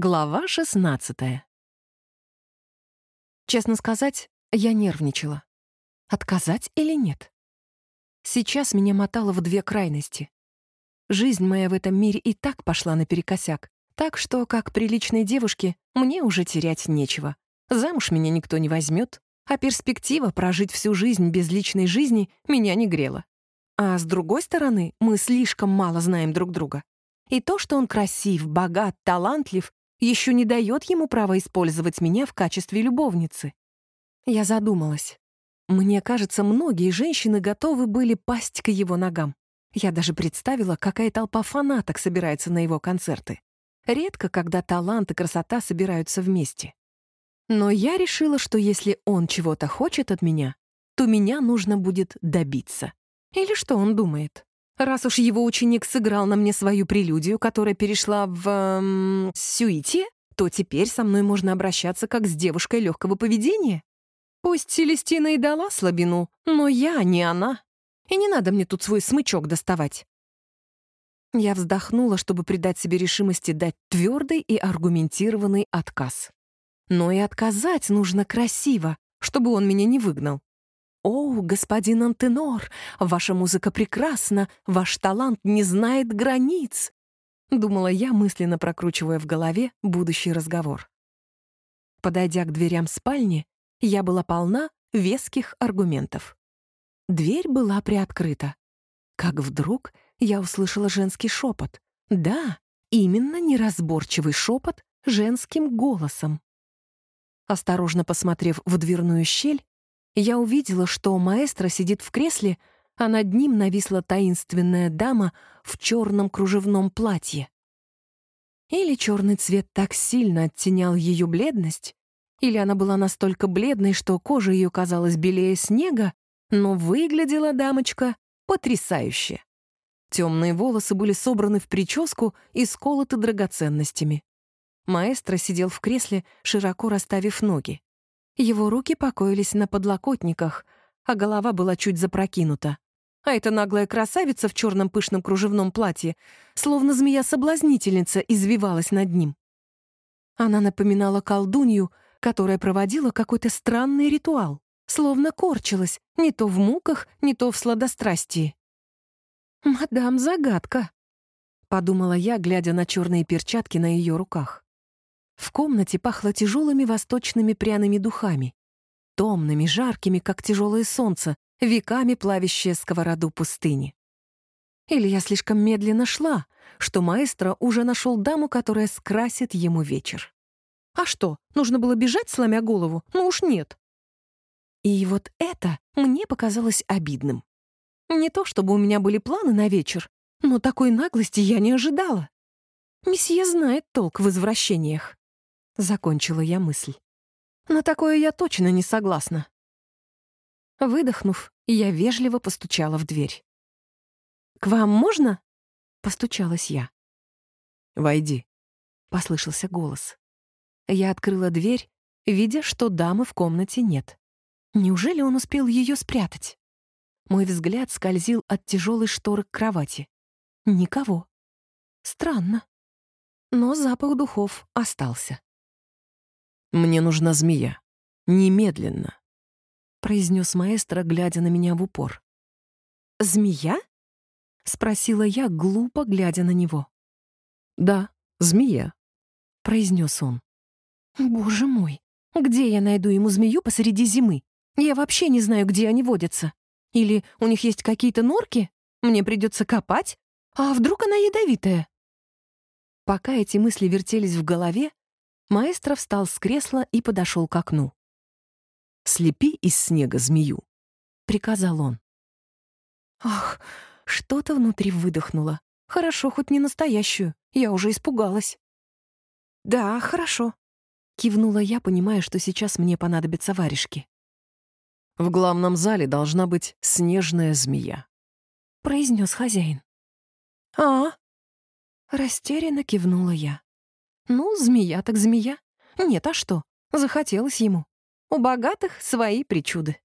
Глава 16 Честно сказать, я нервничала. Отказать или нет? Сейчас меня мотало в две крайности. Жизнь моя в этом мире и так пошла наперекосяк, так что, как приличной девушке, мне уже терять нечего. Замуж меня никто не возьмет, а перспектива прожить всю жизнь без личной жизни меня не грела. А с другой стороны, мы слишком мало знаем друг друга. И то, что он красив, богат, талантлив, еще не дает ему права использовать меня в качестве любовницы. Я задумалась. Мне кажется, многие женщины готовы были пасть к его ногам. Я даже представила, какая толпа фанаток собирается на его концерты. Редко, когда талант и красота собираются вместе. Но я решила, что если он чего-то хочет от меня, то меня нужно будет добиться. Или что он думает? Раз уж его ученик сыграл на мне свою прелюдию, которая перешла в... Эм, сюите, то теперь со мной можно обращаться как с девушкой легкого поведения. Пусть Селестина и дала слабину, но я не она. И не надо мне тут свой смычок доставать. Я вздохнула, чтобы придать себе решимости дать твердый и аргументированный отказ. Но и отказать нужно красиво, чтобы он меня не выгнал. «О, господин Антенор, ваша музыка прекрасна, ваш талант не знает границ!» Думала я, мысленно прокручивая в голове будущий разговор. Подойдя к дверям спальни, я была полна веских аргументов. Дверь была приоткрыта. Как вдруг я услышала женский шепот. Да, именно неразборчивый шепот женским голосом. Осторожно посмотрев в дверную щель, я увидела, что маэстро сидит в кресле, а над ним нависла таинственная дама в черном кружевном платье. Или черный цвет так сильно оттенял ее бледность, или она была настолько бледной, что кожа ее казалась белее снега, но выглядела дамочка потрясающе. Темные волосы были собраны в прическу и сколоты драгоценностями. Маэстро сидел в кресле, широко расставив ноги. Его руки покоились на подлокотниках, а голова была чуть запрокинута. А эта наглая красавица в черном пышном кружевном платье, словно змея-соблазнительница, извивалась над ним. Она напоминала колдунью, которая проводила какой-то странный ритуал, словно корчилась, не то в муках, не то в сладострастии. «Мадам, загадка», — подумала я, глядя на черные перчатки на ее руках. В комнате пахло тяжелыми восточными пряными духами, томными, жаркими, как тяжелое солнце, веками плавящее сковороду пустыни. Или я слишком медленно шла, что маэстро уже нашел даму, которая скрасит ему вечер. А что, нужно было бежать, сломя голову? Ну уж нет. И вот это мне показалось обидным. Не то чтобы у меня были планы на вечер, но такой наглости я не ожидала. Месье знает толк в извращениях. Закончила я мысль. На такое я точно не согласна. Выдохнув, я вежливо постучала в дверь. «К вам можно?» — постучалась я. «Войди», — послышался голос. Я открыла дверь, видя, что дамы в комнате нет. Неужели он успел ее спрятать? Мой взгляд скользил от тяжелой шторы к кровати. Никого. Странно. Но запах духов остался. «Мне нужна змея. Немедленно», — произнес маэстро, глядя на меня в упор. «Змея?» — спросила я, глупо глядя на него. «Да, змея», — произнес он. «Боже мой, где я найду ему змею посреди зимы? Я вообще не знаю, где они водятся. Или у них есть какие-то норки? Мне придется копать? А вдруг она ядовитая?» Пока эти мысли вертелись в голове, Маэстро встал с кресла и подошел к окну. «Слепи из снега змею», — приказал он. Ах, что-то внутри выдохнуло. Хорошо, хоть не настоящую. Я уже испугалась. «Да, хорошо», — кивнула я, понимая, что сейчас мне понадобятся варежки. «В главном зале должна быть снежная змея», — произнес хозяин. «А?» — растерянно кивнула я. Ну, змея так змея. Нет, а что? Захотелось ему. У богатых свои причуды.